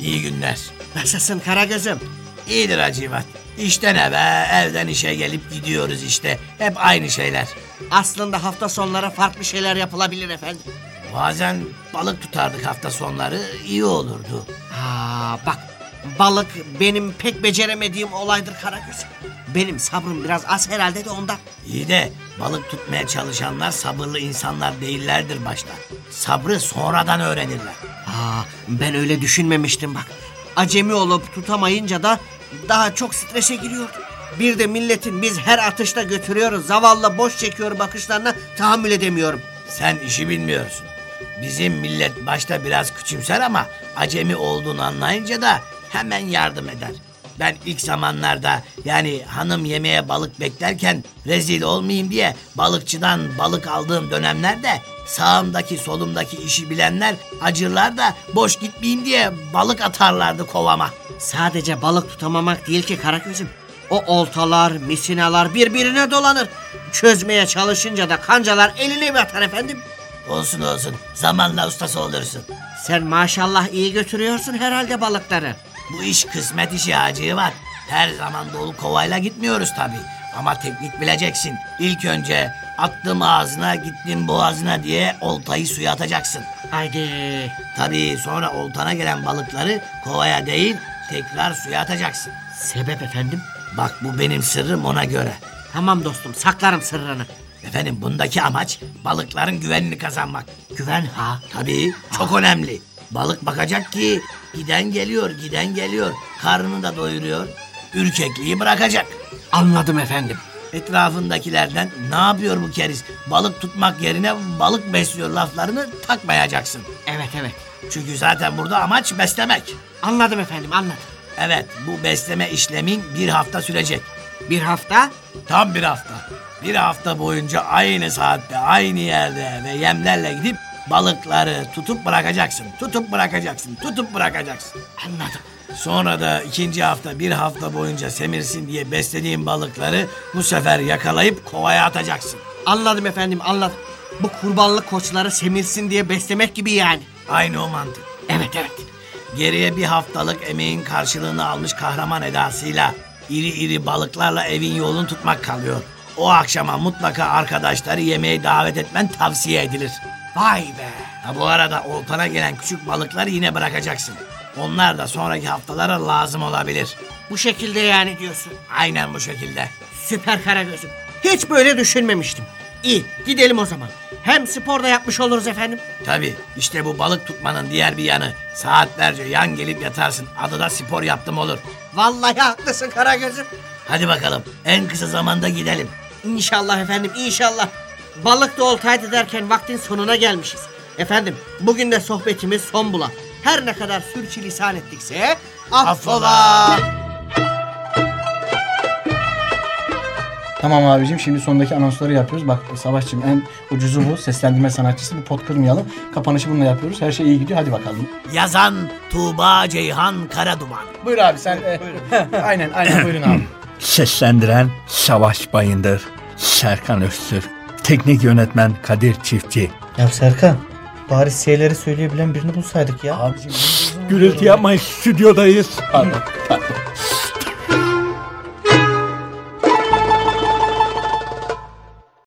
İyi günler. Nasılsın Karagöz'üm? İyidir Hacivat. İşten eve, evden işe gelip gidiyoruz işte. Hep aynı şeyler. Aslında hafta sonları farklı şeyler yapılabilir efendim. Bazen balık tutardık hafta sonları. iyi olurdu. Aa bak balık benim pek beceremediğim olaydır Karagöz. Benim sabrım biraz az herhalde de ondan. İyi de balık tutmaya çalışanlar sabırlı insanlar değillerdir başta. Sabrı sonradan öğrenirler. Aa ben öyle düşünmemiştim bak. Acemi olup tutamayınca da daha çok strese giriyordum. Bir de milletin biz her atışta götürüyoruz. Zavallı boş çekiyor bakışlarına tahammül edemiyorum. Sen işi bilmiyorsun. Bizim millet başta biraz küçümser ama acemi olduğunu anlayınca da hemen yardım eder. Ben ilk zamanlarda yani hanım yemeğe balık beklerken rezil olmayayım diye balıkçıdan balık aldığım dönemlerde sağımdaki solumdaki işi bilenler acırlar da boş gitmeyeyim diye balık atarlardı kovama. Sadece balık tutamamak değil ki Karagöz'üm. O oltalar, misinalar birbirine dolanır. Çözmeye çalışınca da kancalar eline batar efendim. Olsun olsun zamanla ustası olursun. Sen maşallah iyi götürüyorsun herhalde balıkları. Bu iş kısmet işi acı var. Her zaman dolu kovayla gitmiyoruz tabii. Ama teknik bileceksin. İlk önce attım ağzına gittim boğazına diye oltayı suya atacaksın. Haydi. Tabii sonra oltana gelen balıkları kovaya değil tekrar suya atacaksın. Sebep efendim? Bak bu benim sırrım ona göre. Tamam dostum saklarım sırrını. Efendim bundaki amaç balıkların güvenini kazanmak. Güven ha. Tabii çok önemli. Balık bakacak ki giden geliyor giden geliyor. Karnını da doyuruyor. Ürkekliği bırakacak. Anladım efendim. Etrafındakilerden ne yapıyor bu keriz? Balık tutmak yerine balık besliyor laflarını takmayacaksın. Evet evet. Çünkü zaten burada amaç beslemek. Anladım efendim anladım. Evet bu besleme işlemin bir hafta sürecek. Bir hafta Tam bir hafta. Bir hafta boyunca aynı saatte aynı yerde ve yemlerle gidip balıkları tutup bırakacaksın. Tutup bırakacaksın. Tutup bırakacaksın. anladım. Sonra da ikinci hafta bir hafta boyunca semirsin diye beslediğin balıkları bu sefer yakalayıp kovaya atacaksın. Anladım efendim anladım. Bu kurbanlık koçları semirsin diye beslemek gibi yani. Aynı o mantık. Evet evet. Geriye bir haftalık emeğin karşılığını almış kahraman edasıyla iri iri balıklarla evin yolunu tutmak kalıyor. O akşama mutlaka arkadaşları yemeğe davet etmen tavsiye edilir. Vay be. Ha bu arada oltana gelen küçük balıkları yine bırakacaksın. Onlar da sonraki haftalara lazım olabilir. Bu şekilde yani diyorsun. Aynen bu şekilde. Süper Karagöz'üm. Hiç böyle düşünmemiştim. İyi gidelim o zaman. Hem spor da yapmış oluruz efendim. Tabii işte bu balık tutmanın diğer bir yanı. Saatlerce yan gelip yatarsın. Adı da spor yaptım olur. Vallahi haklısın Karagöz'üm. Hadi bakalım en kısa zamanda gidelim. İnşallah efendim inşallah. Balık da oltaydı derken vaktin sonuna gelmişiz. Efendim bugün de sohbetimiz son bula. Her ne kadar sürçülisan ettikse affola. Tamam abicim şimdi sondaki anonsları yapıyoruz. Bak Savaşçım en ucuzu bu. Seslendirme sanatçısı. Bu pot kırmayalım. Kapanışı bununla yapıyoruz. Her şey iyi gidiyor. Hadi bakalım. Yazan Tuğba Ceyhan Karaduman. Buyur abi sen. e, aynen aynen buyurun abi. Seslendiren Savaş Bayındır, Serkan Öztürk, Teknik Yönetmen Kadir Çiftçi. Ya Serkan bari S'leri söyleyebilen birini bulsaydık ya. Abicim Gürültü yapmayın stüdyodayız. pardon, pardon.